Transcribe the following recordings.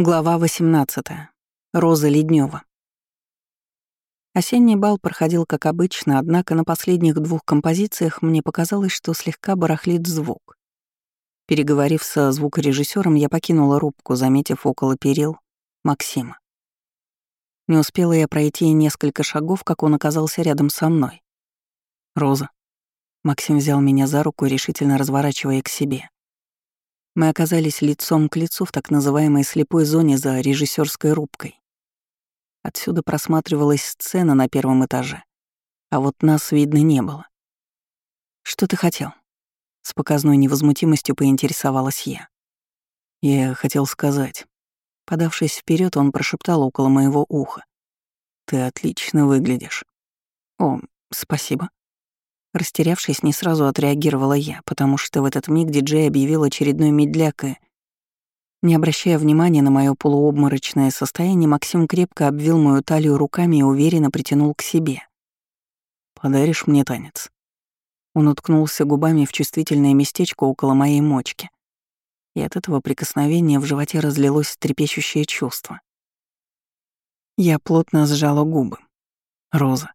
Глава 18. Роза Леднева. Осенний бал проходил как обычно, однако на последних двух композициях мне показалось, что слегка барахлит звук. Переговорив со звукорежиссером, я покинула рубку, заметив около перил Максима. Не успела я пройти несколько шагов, как он оказался рядом со мной. «Роза». Максим взял меня за руку, решительно разворачивая к себе. Мы оказались лицом к лицу в так называемой слепой зоне за режиссерской рубкой. Отсюда просматривалась сцена на первом этаже, а вот нас видно не было. «Что ты хотел?» С показной невозмутимостью поинтересовалась я. Я хотел сказать. Подавшись вперед, он прошептал около моего уха. «Ты отлично выглядишь». «О, спасибо». Растерявшись, не сразу отреагировала я, потому что в этот миг диджей объявил очередной медляк и... Не обращая внимания на мое полуобморочное состояние, Максим крепко обвил мою талию руками и уверенно притянул к себе. «Подаришь мне танец?» Он уткнулся губами в чувствительное местечко около моей мочки. И от этого прикосновения в животе разлилось трепещущее чувство. Я плотно сжала губы. «Роза,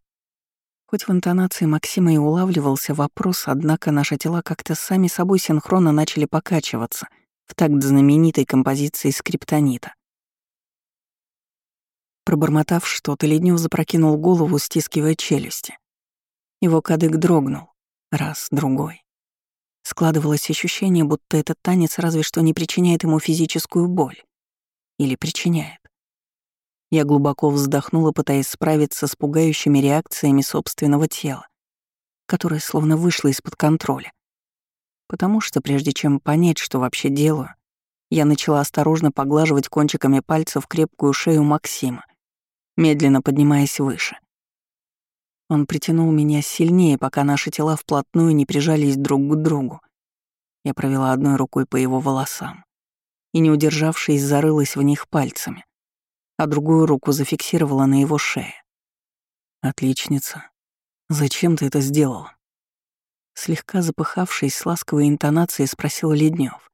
Хоть в интонации Максима и улавливался вопрос, однако наши тела как-то сами собой синхронно начали покачиваться в такт знаменитой композиции скриптонита. Пробормотав что-то, Леднев запрокинул голову, стискивая челюсти. Его кадык дрогнул. Раз, другой. Складывалось ощущение, будто этот танец разве что не причиняет ему физическую боль. Или причиняет. Я глубоко вздохнула, пытаясь справиться с пугающими реакциями собственного тела, которое словно вышло из-под контроля. Потому что, прежде чем понять, что вообще делаю, я начала осторожно поглаживать кончиками пальцев крепкую шею Максима, медленно поднимаясь выше. Он притянул меня сильнее, пока наши тела вплотную не прижались друг к другу. Я провела одной рукой по его волосам и, не удержавшись, зарылась в них пальцами а другую руку зафиксировала на его шее. «Отличница. Зачем ты это сделала?» Слегка запыхавшись с ласковой интонацией, спросил Леднев.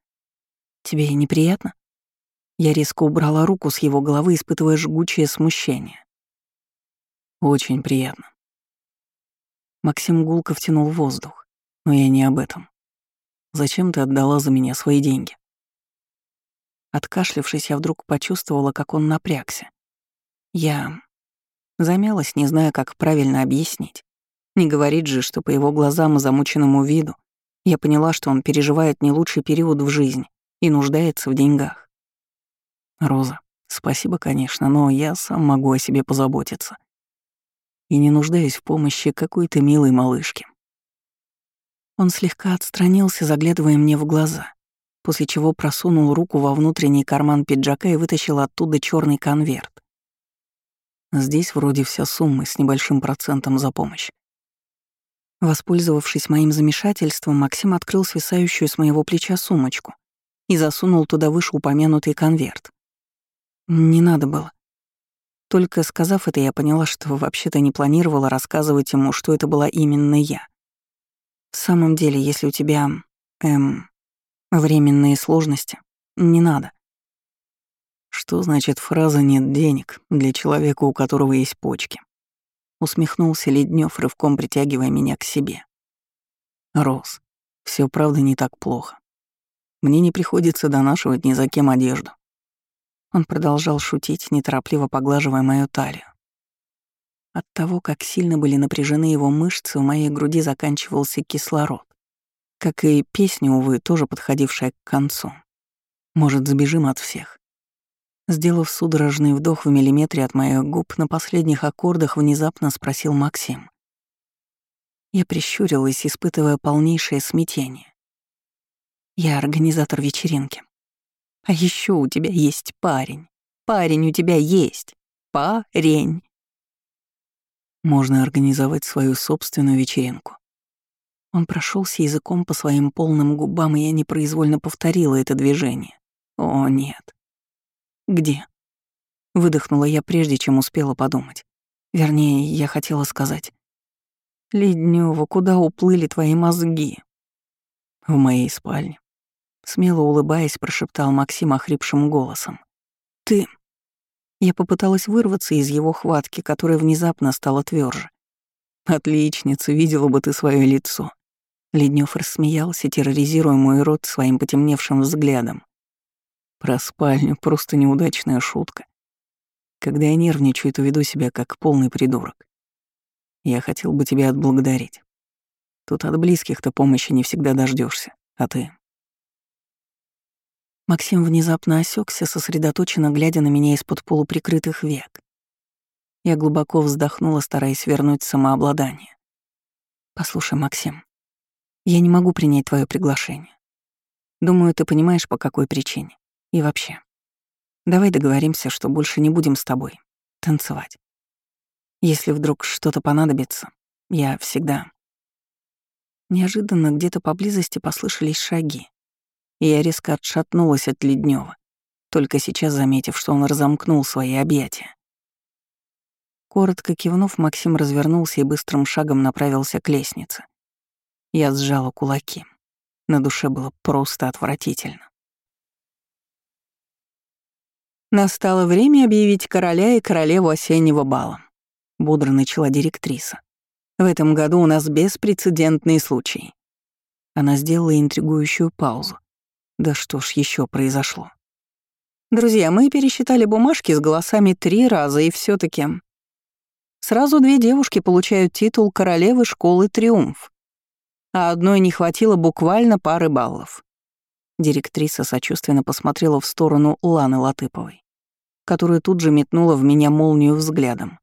«Тебе неприятно?» Я резко убрала руку с его головы, испытывая жгучее смущение. «Очень приятно». Максим гулко втянул воздух, но я не об этом. «Зачем ты отдала за меня свои деньги?» Откашлявшись, я вдруг почувствовала, как он напрягся. Я замялась, не зная, как правильно объяснить. Не говорит же, что по его глазам и замученному виду я поняла, что он переживает не лучший период в жизни и нуждается в деньгах. «Роза, спасибо, конечно, но я сам могу о себе позаботиться. И не нуждаюсь в помощи какой-то милой малышки». Он слегка отстранился, заглядывая мне в глаза после чего просунул руку во внутренний карман пиджака и вытащил оттуда черный конверт. Здесь вроде вся сумма с небольшим процентом за помощь. Воспользовавшись моим замешательством, Максим открыл свисающую с моего плеча сумочку и засунул туда вышеупомянутый конверт. Не надо было. Только сказав это, я поняла, что вообще-то не планировала рассказывать ему, что это была именно я. В самом деле, если у тебя, эм, Временные сложности. Не надо. Что значит фраза «нет денег» для человека, у которого есть почки? Усмехнулся Леднев, рывком притягивая меня к себе. Рос, все правда не так плохо. Мне не приходится донашивать ни за кем одежду. Он продолжал шутить, неторопливо поглаживая мою талию. От того, как сильно были напряжены его мышцы, у моей груди заканчивался кислород. Как и песня, увы, тоже подходившая к концу. Может, сбежим от всех? Сделав судорожный вдох в миллиметре от моих губ, на последних аккордах внезапно спросил Максим. Я прищурилась, испытывая полнейшее смятение. Я организатор вечеринки. А еще у тебя есть парень. Парень у тебя есть. Парень. Можно организовать свою собственную вечеринку. Он прошелся языком по своим полным губам, и я непроизвольно повторила это движение. О, нет. Где? Выдохнула я прежде, чем успела подумать. Вернее, я хотела сказать. Леднева, куда уплыли твои мозги? В моей спальне. Смело улыбаясь, прошептал Максим охрипшим голосом. Ты...» Я попыталась вырваться из его хватки, которая внезапно стала тверже. «Отличница, видела бы ты свое лицо». Леднев рассмеялся, терроризируя мой рот своим потемневшим взглядом. Про спальню — просто неудачная шутка. Когда я нервничаю, то веду себя как полный придурок. Я хотел бы тебя отблагодарить. Тут от близких-то помощи не всегда дождешься, а ты... Максим внезапно осекся, сосредоточенно глядя на меня из-под полуприкрытых век. Я глубоко вздохнула, стараясь вернуть самообладание. «Послушай, Максим, я не могу принять твое приглашение. Думаю, ты понимаешь, по какой причине. И вообще, давай договоримся, что больше не будем с тобой танцевать. Если вдруг что-то понадобится, я всегда...» Неожиданно где-то поблизости послышались шаги и я резко отшатнулась от Леднева, только сейчас заметив, что он разомкнул свои объятия. Коротко кивнув, Максим развернулся и быстрым шагом направился к лестнице. Я сжала кулаки. На душе было просто отвратительно. Настало время объявить короля и королеву осеннего бала. Бодро начала директриса. В этом году у нас беспрецедентный случай. Она сделала интригующую паузу, да что ж еще произошло? Друзья, мы пересчитали бумажки с голосами три раза, и все таки Сразу две девушки получают титул королевы школы «Триумф», а одной не хватило буквально пары баллов. Директриса сочувственно посмотрела в сторону Ланы Латыповой, которая тут же метнула в меня молнию взглядом.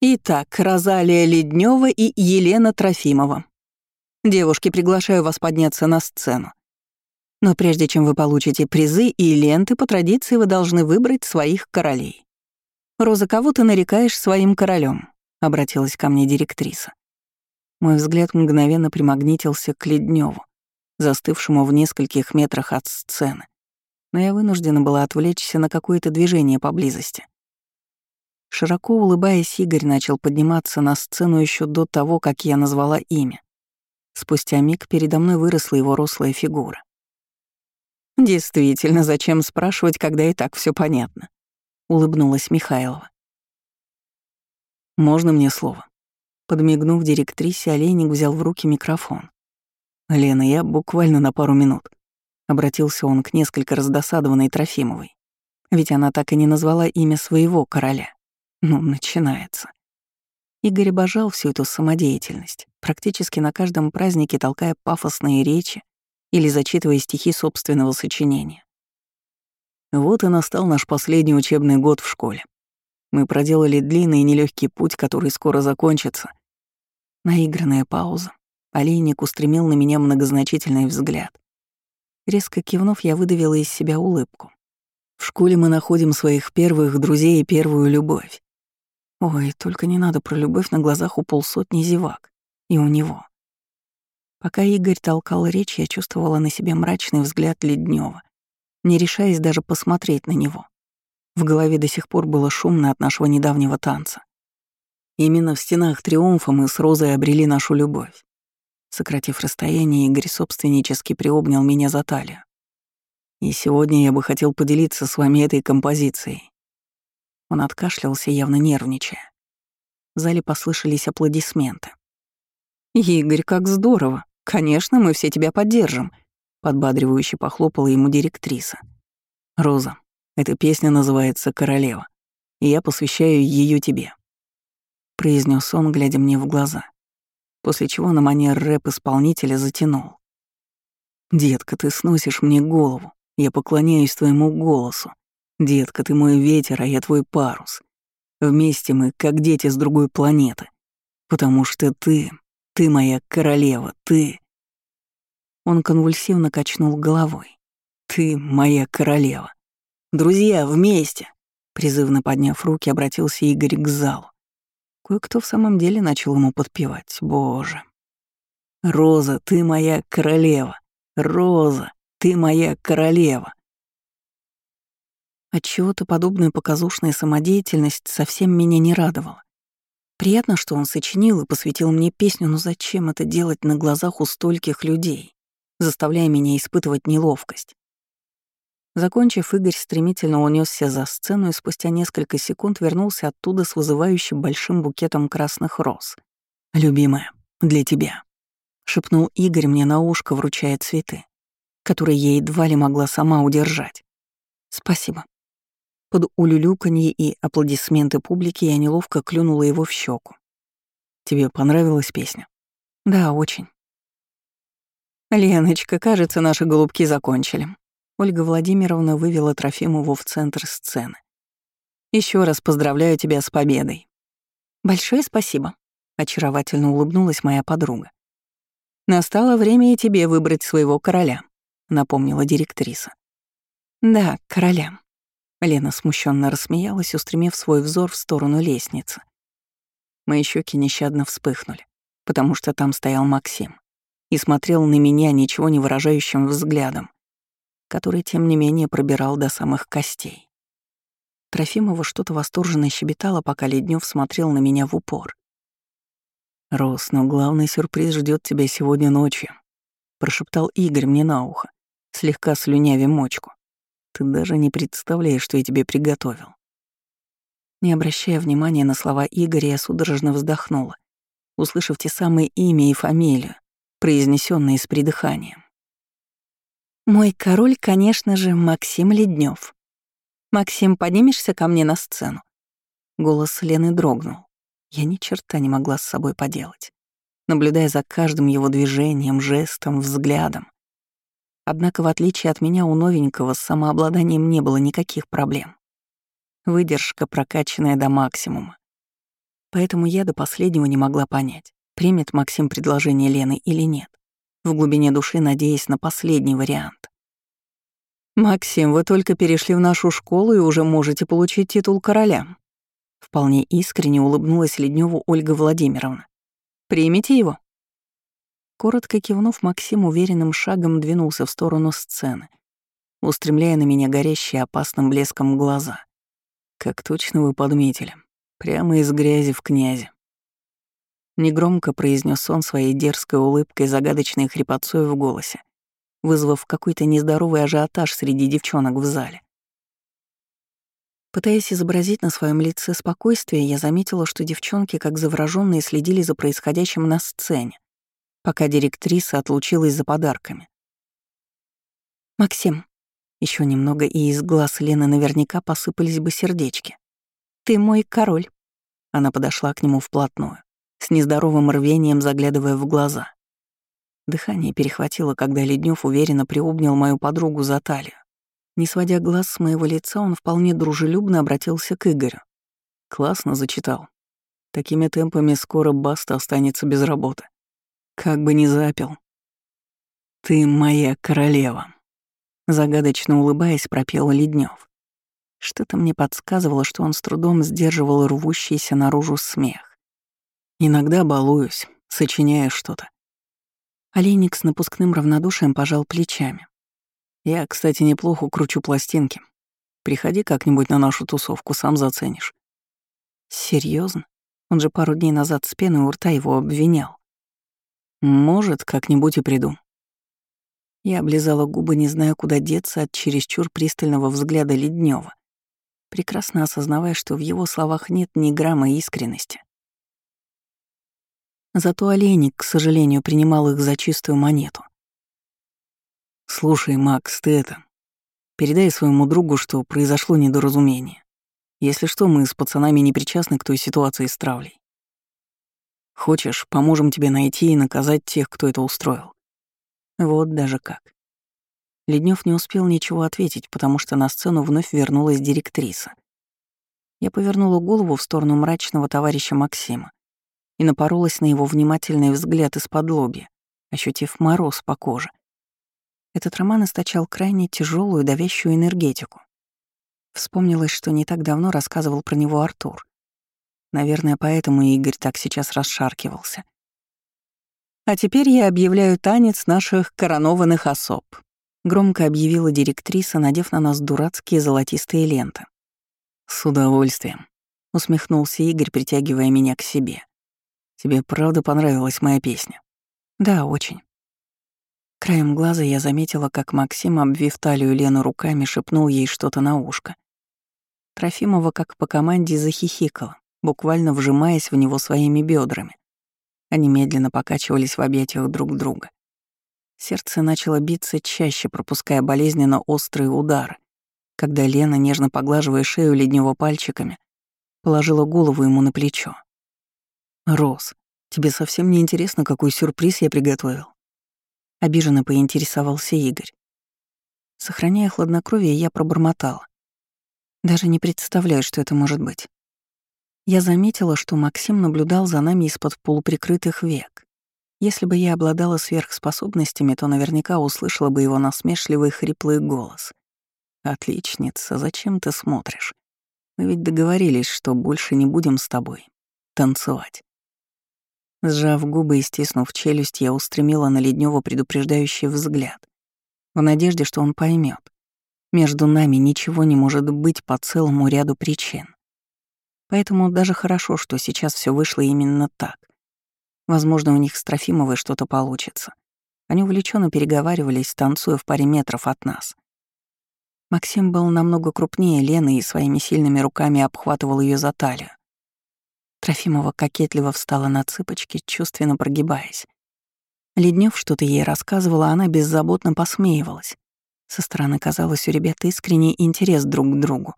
Итак, Розалия Леднева и Елена Трофимова. Девушки, приглашаю вас подняться на сцену. Но прежде чем вы получите призы и ленты, по традиции вы должны выбрать своих королей. «Роза, кого ты нарекаешь своим королем? обратилась ко мне директриса. Мой взгляд мгновенно примагнитился к Ледневу, застывшему в нескольких метрах от сцены. Но я вынуждена была отвлечься на какое-то движение поблизости. Широко улыбаясь, Игорь начал подниматься на сцену еще до того, как я назвала имя. Спустя миг передо мной выросла его рослая фигура. «Действительно, зачем спрашивать, когда и так все понятно?» — улыбнулась Михайлова. «Можно мне слово?» Подмигнув директрисе, Олейник взял в руки микрофон. «Лена, я буквально на пару минут». Обратился он к несколько раздосадованной Трофимовой. Ведь она так и не назвала имя своего короля. Ну, начинается. Игорь обожал всю эту самодеятельность, практически на каждом празднике толкая пафосные речи или зачитывая стихи собственного сочинения. Вот и настал наш последний учебный год в школе. Мы проделали длинный и нелегкий путь, который скоро закончится. Наигранная пауза. Олейник устремил на меня многозначительный взгляд. Резко кивнув, я выдавила из себя улыбку. В школе мы находим своих первых друзей и первую любовь. Ой, только не надо про любовь на глазах у полсотни зевак. И у него. Пока Игорь толкал речь, я чувствовала на себе мрачный взгляд Леднева, не решаясь даже посмотреть на него. В голове до сих пор было шумно от нашего недавнего танца. Именно в стенах триумфа мы с Розой обрели нашу любовь. Сократив расстояние, Игорь собственнически приобнял меня за талию. И сегодня я бы хотел поделиться с вами этой композицией. Он откашлялся, явно нервничая. В зале послышались аплодисменты. «Игорь, как здорово! «Конечно, мы все тебя поддержим», — подбадривающе похлопала ему директриса. «Роза, эта песня называется «Королева», и я посвящаю ее тебе», — произнес он, глядя мне в глаза, после чего на манер рэп-исполнителя затянул. «Детка, ты сносишь мне голову, я поклоняюсь твоему голосу. Детка, ты мой ветер, а я твой парус. Вместе мы, как дети с другой планеты, потому что ты ты моя королева, ты...» Он конвульсивно качнул головой. «Ты моя королева. Друзья, вместе!» Призывно подняв руки, обратился Игорь к залу. Кое-кто в самом деле начал ему подпевать. Боже. «Роза, ты моя королева! Роза, ты моя королева!» Отчего-то подобная показушная самодеятельность совсем меня не радовала. Приятно, что он сочинил и посвятил мне песню, но зачем это делать на глазах у стольких людей, заставляя меня испытывать неловкость? Закончив, Игорь стремительно унесся за сцену и спустя несколько секунд вернулся оттуда с вызывающим большим букетом красных роз. «Любимая, для тебя», — шепнул Игорь мне на ушко, вручая цветы, которые я едва ли могла сама удержать. «Спасибо». Под улюлюканье и аплодисменты публики я неловко клюнула его в щеку. «Тебе понравилась песня?» «Да, очень». «Леночка, кажется, наши голубки закончили», Ольга Владимировна вывела Трофимову в центр сцены. Еще раз поздравляю тебя с победой». «Большое спасибо», — очаровательно улыбнулась моя подруга. «Настало время и тебе выбрать своего короля», — напомнила директриса. «Да, короля». Лена смущенно рассмеялась, устремив свой взор в сторону лестницы. Мои щеки нещадно вспыхнули, потому что там стоял Максим и смотрел на меня ничего не выражающим взглядом который, тем не менее, пробирал до самых костей. Трофимова что-то восторженно щебетала, пока Леднев смотрел на меня в упор. «Рос, но главный сюрприз ждет тебя сегодня ночью», — прошептал Игорь мне на ухо, слегка слюнявя мочку. «Ты даже не представляешь, что я тебе приготовил». Не обращая внимания на слова Игоря, я судорожно вздохнула, услышав те самые имя и фамилию, произнесенные с придыханием. Мой король, конечно же, Максим Леднев. «Максим, поднимешься ко мне на сцену?» Голос Лены дрогнул. Я ни черта не могла с собой поделать, наблюдая за каждым его движением, жестом, взглядом. Однако, в отличие от меня, у новенького с самообладанием не было никаких проблем. Выдержка, прокачанная до максимума. Поэтому я до последнего не могла понять, примет Максим предложение Лены или нет в глубине души надеясь на последний вариант. «Максим, вы только перешли в нашу школу и уже можете получить титул короля». Вполне искренне улыбнулась Ледневу Ольга Владимировна. «Примите его?» Коротко кивнув, Максим уверенным шагом двинулся в сторону сцены, устремляя на меня горящие опасным блеском глаза. «Как точно вы подметили. Прямо из грязи в князи. Негромко произнес он своей дерзкой улыбкой, загадочной хрипотцой в голосе, вызвав какой-то нездоровый ажиотаж среди девчонок в зале. Пытаясь изобразить на своем лице спокойствие, я заметила, что девчонки, как заворожённые, следили за происходящим на сцене, пока директриса отлучилась за подарками. «Максим», еще немного, и из глаз Лены наверняка посыпались бы сердечки. «Ты мой король». Она подошла к нему вплотную с нездоровым рвением заглядывая в глаза. Дыхание перехватило, когда Леднев уверенно приобнял мою подругу за талию. Не сводя глаз с моего лица, он вполне дружелюбно обратился к Игорю. Классно зачитал. Такими темпами скоро Баста останется без работы. Как бы ни запил. «Ты моя королева», — загадочно улыбаясь, пропел Леднев. Что-то мне подсказывало, что он с трудом сдерживал рвущийся наружу смех. Иногда балуюсь, сочиняя что-то. Олейник с напускным равнодушием пожал плечами. Я, кстати, неплохо кручу пластинки. Приходи как-нибудь на нашу тусовку, сам заценишь. Серьезно? Он же пару дней назад с пеной у рта его обвинял. Может, как-нибудь и приду. Я облизала губы, не зная, куда деться от чересчур пристального взгляда Леднева, прекрасно осознавая, что в его словах нет ни грамма искренности. Зато олейник, к сожалению, принимал их за чистую монету. «Слушай, Макс, ты это... Передай своему другу, что произошло недоразумение. Если что, мы с пацанами не причастны к той ситуации с травлей. Хочешь, поможем тебе найти и наказать тех, кто это устроил. Вот даже как. Леднев не успел ничего ответить, потому что на сцену вновь вернулась директриса. Я повернула голову в сторону мрачного товарища Максима и напоролась на его внимательный взгляд из-под лоби, ощутив мороз по коже. Этот роман источал крайне тяжелую давящую энергетику. Вспомнилось, что не так давно рассказывал про него Артур. Наверное, поэтому Игорь так сейчас расшаркивался. «А теперь я объявляю танец наших коронованных особ», — громко объявила директриса, надев на нас дурацкие золотистые ленты. «С удовольствием», — усмехнулся Игорь, притягивая меня к себе. Тебе правда понравилась моя песня? Да, очень. Краем глаза я заметила, как Максим, обвив талию Лену руками, шепнул ей что-то на ушко. Трофимова, как по команде, захихикала, буквально вжимаясь в него своими бедрами. Они медленно покачивались в объятиях друг друга. Сердце начало биться чаще, пропуская болезненно острые удары, когда Лена, нежно поглаживая шею леднего пальчиками, положила голову ему на плечо. «Рос, тебе совсем не интересно, какой сюрприз я приготовил?» Обиженно поинтересовался Игорь. Сохраняя хладнокровие, я пробормотала. Даже не представляю, что это может быть. Я заметила, что Максим наблюдал за нами из-под полуприкрытых век. Если бы я обладала сверхспособностями, то наверняка услышала бы его насмешливый хриплый голос. «Отличница, зачем ты смотришь? Мы ведь договорились, что больше не будем с тобой танцевать». Сжав губы и стиснув челюсть, я устремила на Леднева предупреждающий взгляд, в надежде, что он поймет. Между нами ничего не может быть по целому ряду причин. Поэтому даже хорошо, что сейчас все вышло именно так. Возможно, у них с Трофимовой что-то получится. Они увлеченно переговаривались, танцуя в паре метров от нас. Максим был намного крупнее Лены и своими сильными руками обхватывал ее за талию. Трофимова кокетливо встала на цыпочки, чувственно прогибаясь. Леднев что-то ей рассказывала, она беззаботно посмеивалась. Со стороны казалось у ребят искренний интерес друг к другу.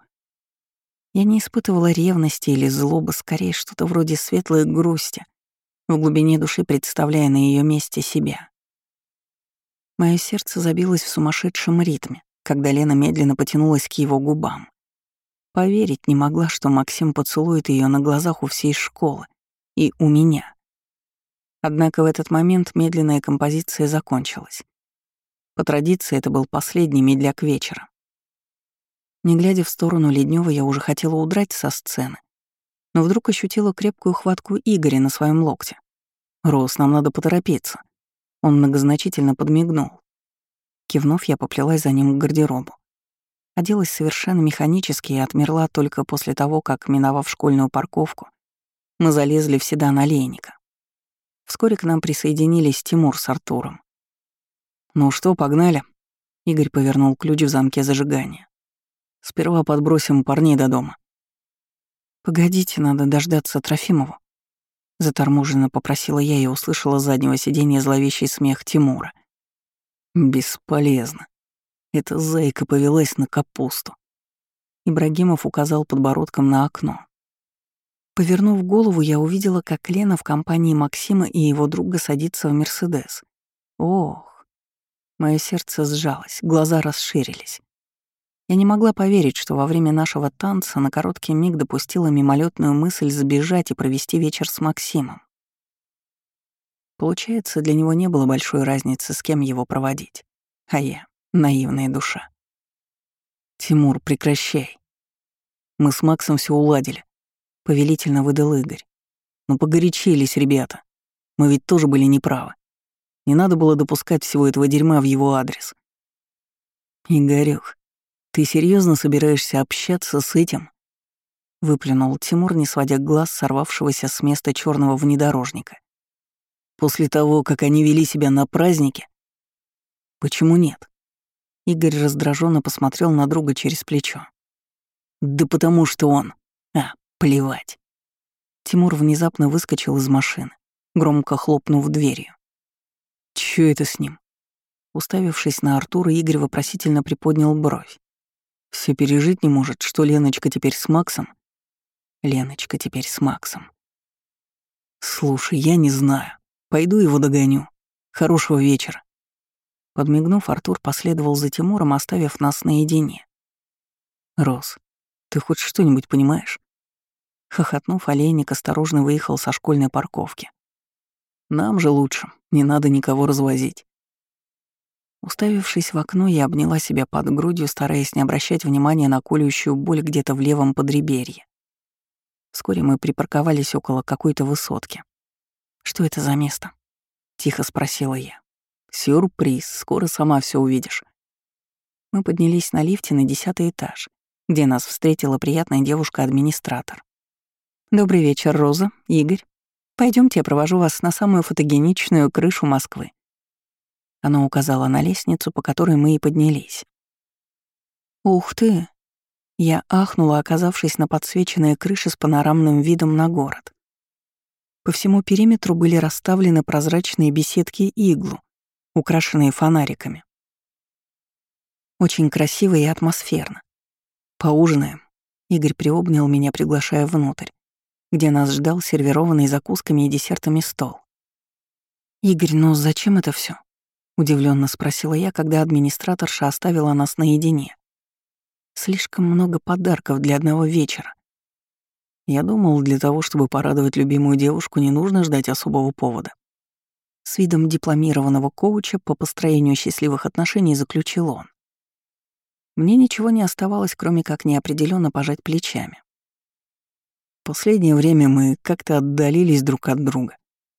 Я не испытывала ревности или злобы, скорее что-то вроде светлой грусти, в глубине души представляя на ее месте себя. Мое сердце забилось в сумасшедшем ритме, когда Лена медленно потянулась к его губам. Поверить не могла, что Максим поцелует ее на глазах у всей школы и у меня. Однако в этот момент медленная композиция закончилась. По традиции это был последний медляк вечера. Не глядя в сторону Леднева, я уже хотела удрать со сцены, но вдруг ощутила крепкую хватку Игоря на своем локте. «Рос, нам надо поторопиться». Он многозначительно подмигнул. Кивнув, я поплелась за ним к гардеробу. Оделась совершенно механически и отмерла только после того, как, миновав школьную парковку, мы залезли в седан олейника. Вскоре к нам присоединились Тимур с Артуром. «Ну что, погнали?» Игорь повернул ключ в замке зажигания. «Сперва подбросим парней до дома». «Погодите, надо дождаться Трофимову». Заторможенно попросила я и услышала с заднего сиденья зловещий смех Тимура. «Бесполезно. Эта зайка повелась на капусту. Ибрагимов указал подбородком на окно. Повернув голову, я увидела, как Лена в компании Максима и его друга садится в «Мерседес». Ох, мое сердце сжалось, глаза расширились. Я не могла поверить, что во время нашего танца на короткий миг допустила мимолетную мысль сбежать и провести вечер с Максимом. Получается, для него не было большой разницы, с кем его проводить. А я Наивная душа. «Тимур, прекращай. Мы с Максом все уладили», — повелительно выдал Игорь. «Но погорячились ребята. Мы ведь тоже были неправы. Не надо было допускать всего этого дерьма в его адрес». «Игорёх, ты серьезно собираешься общаться с этим?» — выплюнул Тимур, не сводя глаз сорвавшегося с места черного внедорожника. «После того, как они вели себя на празднике?» «Почему нет?» Игорь раздраженно посмотрел на друга через плечо. «Да потому что он... А, плевать». Тимур внезапно выскочил из машины, громко хлопнув дверью. «Чё это с ним?» Уставившись на Артура, Игорь вопросительно приподнял бровь. Все пережить не может, что Леночка теперь с Максом?» «Леночка теперь с Максом». «Слушай, я не знаю. Пойду его догоню. Хорошего вечера». Подмигнув, Артур последовал за Тимуром, оставив нас наедине. «Рос, ты хоть что-нибудь понимаешь?» Хохотнув, олейник осторожно выехал со школьной парковки. «Нам же лучше, не надо никого развозить». Уставившись в окно, я обняла себя под грудью, стараясь не обращать внимания на колющую боль где-то в левом подреберье. Вскоре мы припарковались около какой-то высотки. «Что это за место?» — тихо спросила я. Сюрприз, скоро сама все увидишь. Мы поднялись на лифте на десятый этаж, где нас встретила приятная девушка-администратор. «Добрый вечер, Роза, Игорь. Пойдемте, я провожу вас на самую фотогеничную крышу Москвы». Она указала на лестницу, по которой мы и поднялись. «Ух ты!» Я ахнула, оказавшись на подсвеченной крыше с панорамным видом на город. По всему периметру были расставлены прозрачные беседки иглу, украшенные фонариками. Очень красиво и атмосферно. Поужинаем. Игорь приобнял меня, приглашая внутрь, где нас ждал сервированный закусками и десертами стол. «Игорь, ну зачем это все? удивленно спросила я, когда администраторша оставила нас наедине. Слишком много подарков для одного вечера. Я думал, для того, чтобы порадовать любимую девушку, не нужно ждать особого повода. С видом дипломированного коуча по построению счастливых отношений заключил он. Мне ничего не оставалось, кроме как неопределенно пожать плечами. Последнее время мы как-то отдалились друг от друга.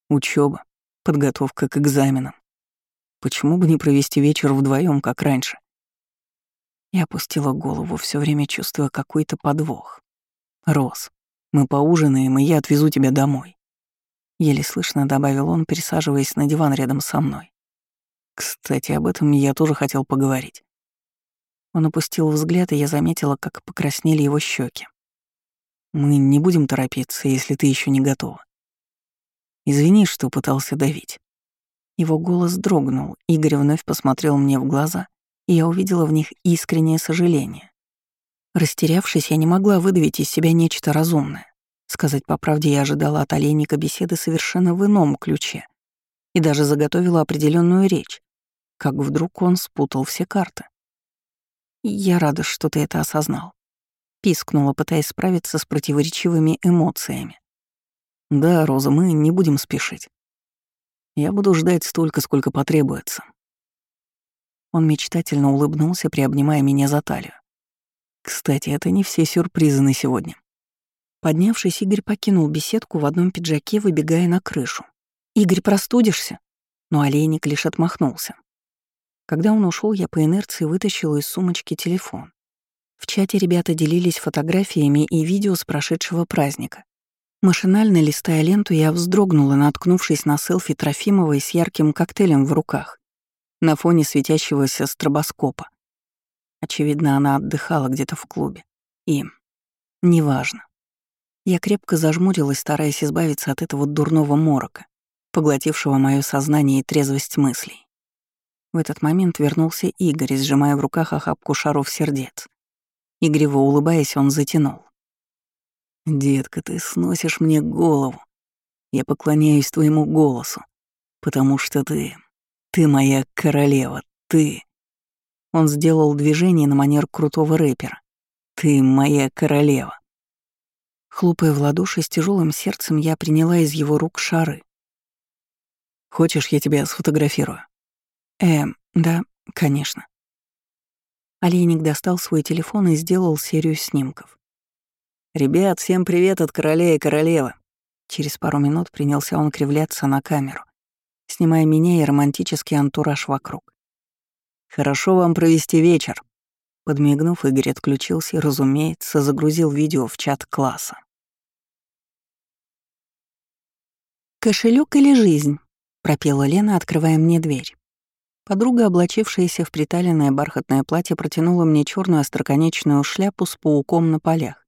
Учеба, подготовка к экзаменам. Почему бы не провести вечер вдвоем, как раньше? Я опустила голову, все время чувствуя какой-то подвох. «Рос, мы поужинаем, и я отвезу тебя домой». Еле слышно добавил он, пересаживаясь на диван рядом со мной. «Кстати, об этом я тоже хотел поговорить». Он опустил взгляд, и я заметила, как покраснели его щеки. Мы не будем торопиться, если ты еще не готова. Извини, что пытался давить. Его голос дрогнул, Игорь вновь посмотрел мне в глаза, и я увидела в них искреннее сожаление. Растерявшись, я не могла выдавить из себя нечто разумное. Сказать по правде, я ожидала от олейника беседы совершенно в ином ключе и даже заготовила определенную речь, как вдруг он спутал все карты. Я рада, что ты это осознал пискнула, пытаясь справиться с противоречивыми эмоциями. «Да, Роза, мы не будем спешить. Я буду ждать столько, сколько потребуется». Он мечтательно улыбнулся, приобнимая меня за талию. «Кстати, это не все сюрпризы на сегодня». Поднявшись, Игорь покинул беседку в одном пиджаке, выбегая на крышу. «Игорь, простудишься?» Но олейник лишь отмахнулся. Когда он ушел, я по инерции вытащила из сумочки телефон. В чате ребята делились фотографиями и видео с прошедшего праздника. Машинально листая ленту, я вздрогнула, наткнувшись на селфи Трофимовой с ярким коктейлем в руках на фоне светящегося стробоскопа. Очевидно, она отдыхала где-то в клубе. И... неважно. Я крепко зажмурилась, стараясь избавиться от этого дурного морока, поглотившего мое сознание и трезвость мыслей. В этот момент вернулся Игорь, сжимая в руках охапку шаров сердец. Игриво улыбаясь, он затянул. «Детка, ты сносишь мне голову. Я поклоняюсь твоему голосу, потому что ты... Ты моя королева, ты...» Он сделал движение на манер крутого рэпера. «Ты моя королева». Хлопая в ладоши с тяжелым сердцем, я приняла из его рук шары. «Хочешь, я тебя сфотографирую?» «Эм, да, конечно». Олейник достал свой телефон и сделал серию снимков. «Ребят, всем привет от короля и королевы!» Через пару минут принялся он кривляться на камеру, снимая меня и романтический антураж вокруг. «Хорошо вам провести вечер!» Подмигнув, Игорь отключился и, разумеется, загрузил видео в чат класса. «Кошелек или жизнь?» — пропела Лена, открывая мне дверь. Подруга, облачившаяся в приталенное бархатное платье, протянула мне черную остроконечную шляпу с пауком на полях,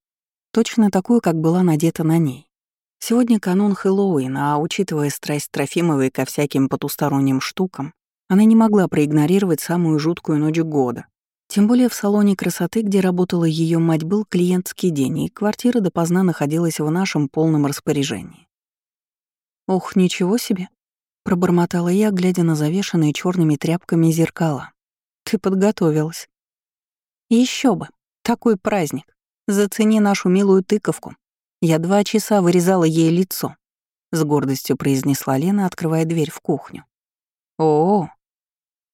точно такую, как была надета на ней. Сегодня канун Хэллоуина, а учитывая страсть Трофимовой ко всяким потусторонним штукам, она не могла проигнорировать самую жуткую ночь года. Тем более в салоне красоты, где работала ее мать, был клиентский день, и квартира допоздна находилась в нашем полном распоряжении. «Ох, ничего себе!» Пробормотала я, глядя на завешенные черными тряпками зеркала. Ты подготовилась. Еще бы. Такой праздник. Зацени нашу милую тыковку. Я два часа вырезала ей лицо. С гордостью произнесла Лена, открывая дверь в кухню. О, -о, -о.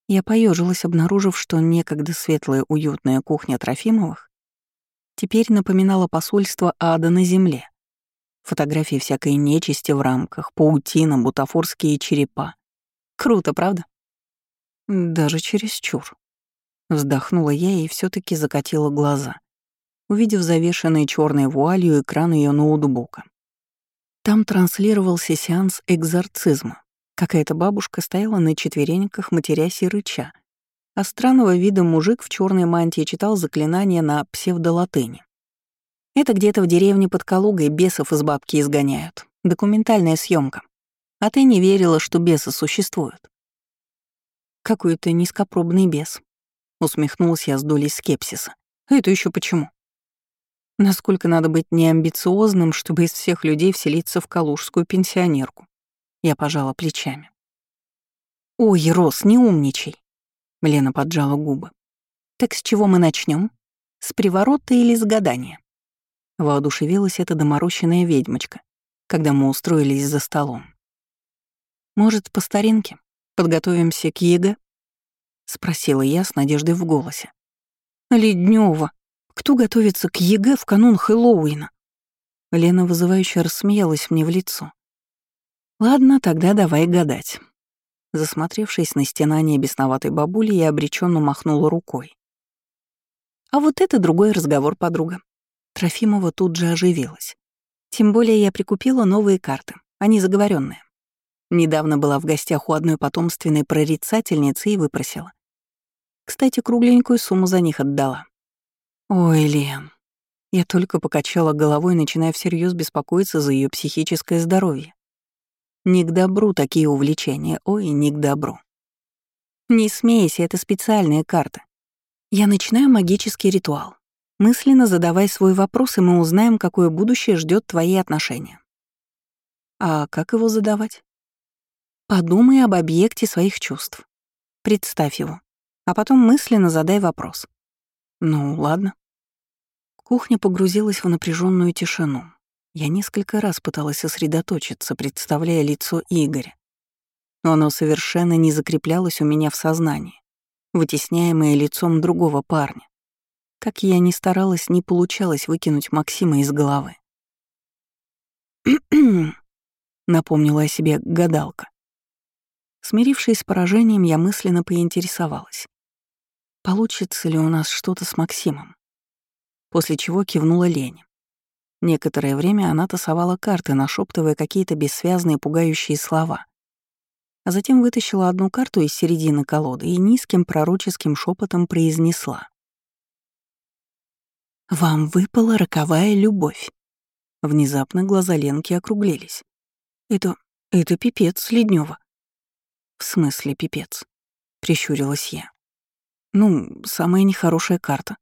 Я поежилась, обнаружив, что некогда светлая уютная кухня Трофимовых теперь напоминала посольство ада на земле. Фотографии всякой нечисти в рамках, паутина, бутафорские черепа. Круто, правда? Даже чересчур. Вздохнула я и все таки закатила глаза, увидев завешенный черной вуалью экран ее ноутбука. Там транслировался сеанс экзорцизма, Какая-то бабушка стояла на четвереньках, матерясь и рыча, а странного вида мужик в черной мантии читал заклинание на псевдолатыни. Это где-то в деревне под Калугой бесов из бабки изгоняют. Документальная съемка. А ты не верила, что бесы существуют. Какой-то низкопробный бес. Усмехнулась я с долей скепсиса. Это еще почему? Насколько надо быть неамбициозным, чтобы из всех людей вселиться в калужскую пенсионерку? Я пожала плечами. «Ой, Рос, не умничай!» Лена поджала губы. «Так с чего мы начнем? С приворота или с гадания?» Воодушевилась эта доморощенная ведьмочка, когда мы устроились за столом. «Может, по старинке? Подготовимся к ЕГЭ?» — спросила я с надеждой в голосе. «Леднева, кто готовится к ЕГЭ в канун Хэллоуина?» Лена вызывающе рассмеялась мне в лицо. «Ладно, тогда давай гадать». Засмотревшись на стенание бесноватой бабули, я обреченно махнула рукой. «А вот это другой разговор, подруга». Трофимова тут же оживилась. Тем более я прикупила новые карты, они заговоренные. Недавно была в гостях у одной потомственной прорицательницы и выпросила. Кстати, кругленькую сумму за них отдала. Ой, Лен. Я только покачала головой, начиная всерьез беспокоиться за ее психическое здоровье. Не к добру такие увлечения, ой, не к добру. Не смейся, это специальная карта. Я начинаю магический ритуал. Мысленно задавай свой вопрос, и мы узнаем, какое будущее ждет твои отношения. А как его задавать? Подумай об объекте своих чувств. Представь его, а потом мысленно задай вопрос. Ну, ладно. Кухня погрузилась в напряженную тишину. Я несколько раз пыталась сосредоточиться, представляя лицо Игоря. Но оно совершенно не закреплялось у меня в сознании, вытесняемое лицом другого парня. Как я ни старалась, не получалось выкинуть Максима из головы. напомнила о себе гадалка. Смирившись с поражением, я мысленно поинтересовалась. Получится ли у нас что-то с Максимом? После чего кивнула Лене. Некоторое время она тасовала карты, нашептывая какие-то бессвязные пугающие слова. А затем вытащила одну карту из середины колоды и низким пророческим шепотом произнесла. «Вам выпала роковая любовь». Внезапно глаза Ленки округлились. «Это... это пипец Леднева. «В смысле пипец?» — прищурилась я. «Ну, самая нехорошая карта».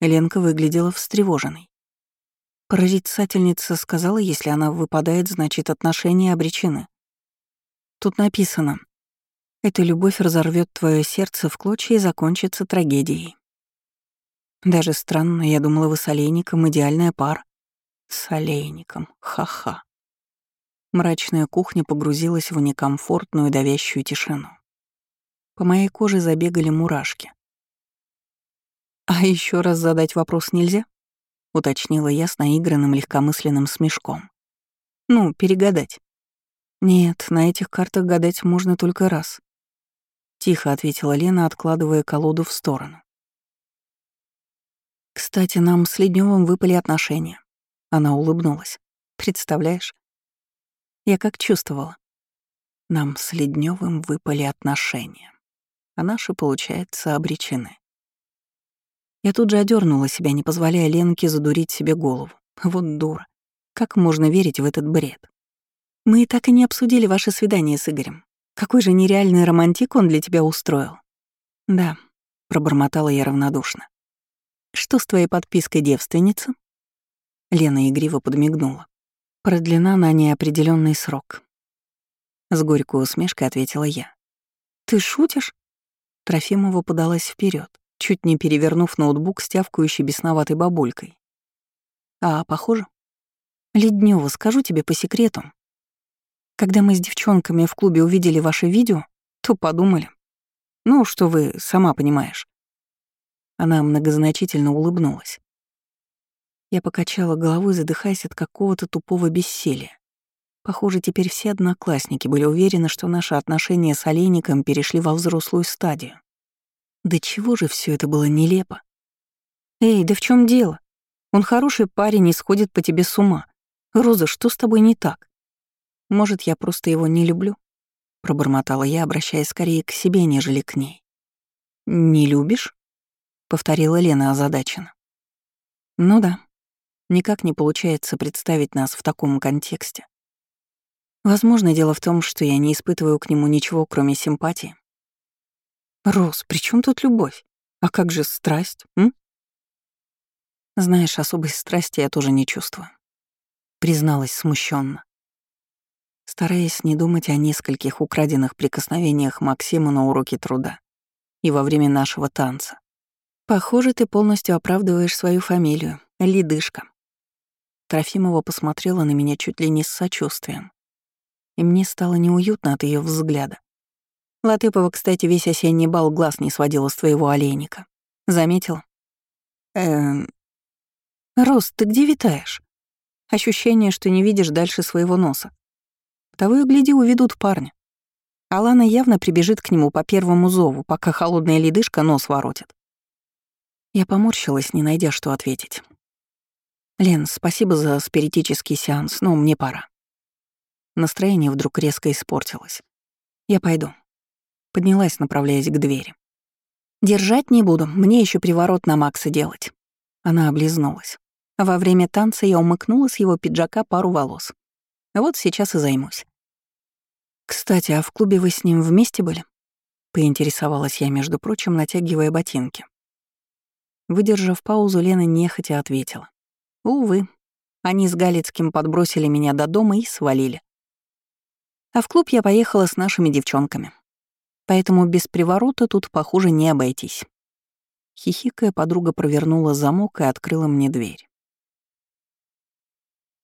Ленка выглядела встревоженной. Прорицательница сказала, если она выпадает, значит, отношения обречены. Тут написано «Эта любовь разорвет твое сердце в клочья и закончится трагедией». Даже странно, я думала, вы с Олейником идеальная пара. С Олейником, ха-ха. Мрачная кухня погрузилась в некомфортную давящую тишину. По моей коже забегали мурашки. «А еще раз задать вопрос нельзя?» — уточнила я с наигранным легкомысленным смешком. «Ну, перегадать». «Нет, на этих картах гадать можно только раз», — тихо ответила Лена, откладывая колоду в сторону. «Кстати, нам с Ледневым выпали отношения». Она улыбнулась. «Представляешь, я как чувствовала. Нам с Ледневым выпали отношения, а наши, получается, обречены. Я тут же одернула себя, не позволяя Ленке задурить себе голову. Вот дура. Как можно верить в этот бред? Мы и так и не обсудили ваше свидание с Игорем. Какой же нереальный романтик он для тебя устроил. Да, пробормотала я равнодушно. Что с твоей подпиской девственница? Лена игриво подмигнула. Продлена на неопределенный срок. С горькой усмешкой ответила я. Ты шутишь? Трофимова подалась вперед, чуть не перевернув ноутбук с тявкающей бесноватой бабулькой. А, похоже. Леднева, скажу тебе по секрету. Когда мы с девчонками в клубе увидели ваше видео, то подумали. Ну, что вы, сама понимаешь. Она многозначительно улыбнулась. Я покачала головой, задыхаясь от какого-то тупого бессилия. Похоже, теперь все одноклассники были уверены, что наши отношения с Олейником перешли во взрослую стадию. Да чего же все это было нелепо? Эй, да в чем дело? Он хороший парень и сходит по тебе с ума. Роза, что с тобой не так? Может, я просто его не люблю? — пробормотала я, обращаясь скорее к себе, нежели к ней. «Не любишь?» — повторила Лена озадаченно. «Ну да, никак не получается представить нас в таком контексте. Возможно, дело в том, что я не испытываю к нему ничего, кроме симпатии. Рос, при чем тут любовь? А как же страсть, м? Знаешь, особой страсти я тоже не чувствую. Призналась смущенно, стараясь не думать о нескольких украденных прикосновениях Максима на уроке труда и во время нашего танца. Похоже, ты полностью оправдываешь свою фамилию, Ледышка. Трофимова посмотрела на меня чуть ли не с сочувствием. И мне стало неуютно от ее взгляда. Латыпова, кстати, весь осенний бал глаз не сводила с твоего олейника. Заметил? Эм... Рос, ты где витаешь? Ощущение, что не видишь дальше своего носа. Того и гляди, уведут парня. Алана явно прибежит к нему по первому зову, пока холодная ледышка нос воротит. Я поморщилась, не найдя, что ответить. «Лен, спасибо за спиритический сеанс, но мне пора». Настроение вдруг резко испортилось. «Я пойду». Поднялась, направляясь к двери. «Держать не буду, мне еще приворот на Макса делать». Она облизнулась. Во время танца я умыкнула с его пиджака пару волос. Вот сейчас и займусь. «Кстати, а в клубе вы с ним вместе были?» — поинтересовалась я, между прочим, натягивая ботинки. Выдержав паузу, Лена нехотя ответила. «Увы, они с Галицким подбросили меня до дома и свалили. А в клуб я поехала с нашими девчонками. Поэтому без приворота тут, похоже, не обойтись». Хихикая, подруга провернула замок и открыла мне дверь.